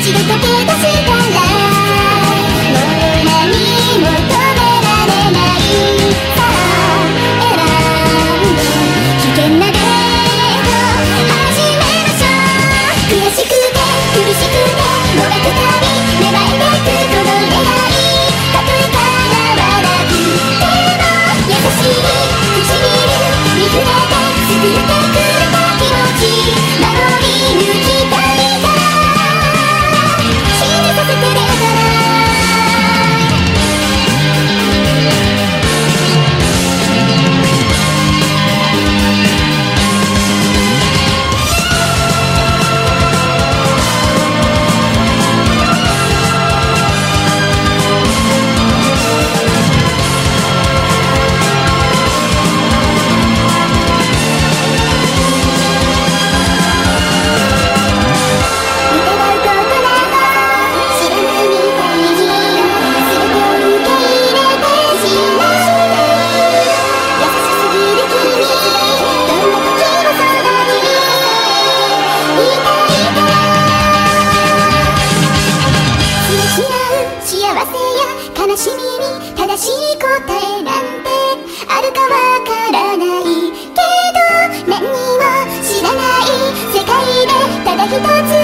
一度溶け出したらもう何も止められないさあ選んで危険なデート始めましょう悔しくて苦しくて燃えたりからないけど何も知らない世界でただ一つ